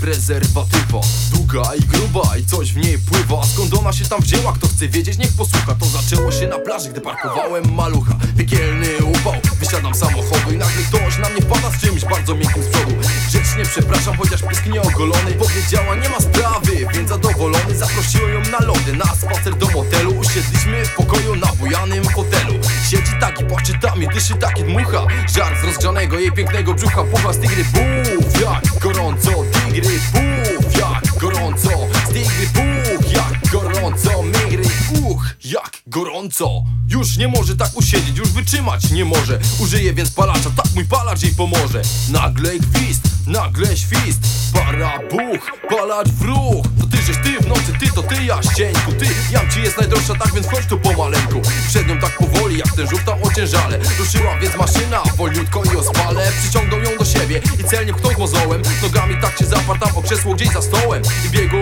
prezerwatywa. Długa i gruba i coś w niej pływa. Skąd ona się tam wzięła? Kto chce wiedzieć? Niech posłucha. To zaczęło się na plaży, gdy parkowałem malucha. Piekielny upał, wysiadam samochodu I nagle ktoś na mnie wpada z czymś bardzo miękkim z przodu. Grzecznie przepraszam, chociaż pysk nieogolony. Powiedziała nie ma sprawy, więc zadowolony. Zaprosiłem ją na lody, na spacer do motelu. Usiedliśmy w pokoju na bujanym fotelu. Siedzi taki, płacze tam i dyszy taki dmucha. Żart z rozgrzanego jej pięknego brzucha Pucha z tigry. Buf, jak gorąco Tigry buf, jak gorąco tigry buf, jak gorąco Migry uch, jak gorąco. Już nie może tak usiedzieć, już wytrzymać nie może. Użyje więc palacza, tak mój palacz jej pomoże. Nagle gwizd, nagle świst Para buch, palacz w ruch. To ty żeś ty w nocy, ty to ty jaścieńku Ty, jam ci jest najdroższa, tak więc chodź tu pomaleńku Przed nią tak powoli, jak ten żółw tam ociężale. Ruszyła więc maszyna, wolniutko i ospale Przyciągnął ją do siebie i celnie pchnął mozołem Nogami tak się zaparł tam o krzesło gdzieś za stołem. I biegu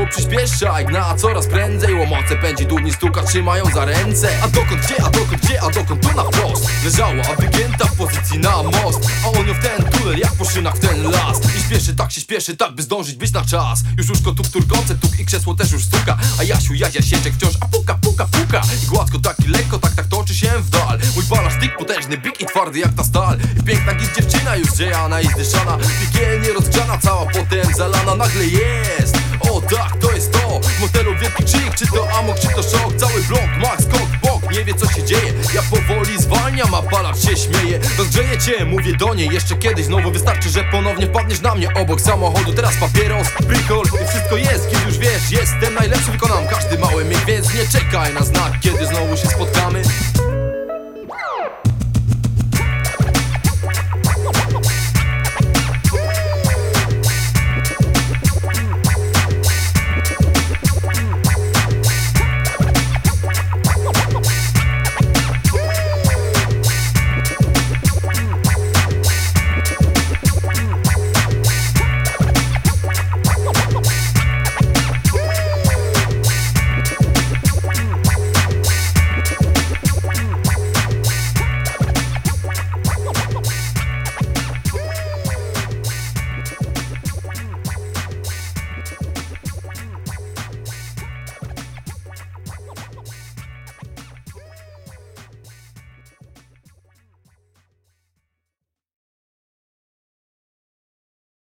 i gna coraz prędzej. Łomoce pędzi, dudni stuka, trzymają za ręce. A dokąd, gdzie, a dokąd, gdzie, a dokąd, tu na wprost. Leżała wygięta w pozycji na most. A on ją w ten tunel, jak po szynach w ten las. I śpieszy, tak się śpieszy, tak by zdążyć być na czas. Już łóżko tuk turkące, tuk i krzesło też już stuka. A Jasiu, Jadzia, sieczek wciąż, a puka, puka, puka. I gładko, taki lekko, tak, tak dal Mój balasz, tyk potężny, bik i twardy jak ta stal. I piękna gdzieś dziewczyna już dziejana i zdyszana Piekielnie rozgrzana, cała potem zalana Nagle jest, o tak, to jest to. Motelu wielki krzyk, czy to amok, czy to szok. Cały blok, max, skok, bok, nie wie co się dzieje. Ja powoli zwalniam, a palacz się śmieje. Rozgrzeję cię, mówię do niej. Jeszcze kiedyś Znowu wystarczy, że ponownie wpadniesz na mnie obok samochodu. Teraz papieros, brikol wszystko jest, kiedy już wiesz Jestem najlepszy, wykonam każdy mały mig Więc nie czekaj na znak, kiedy znowu się spotkamy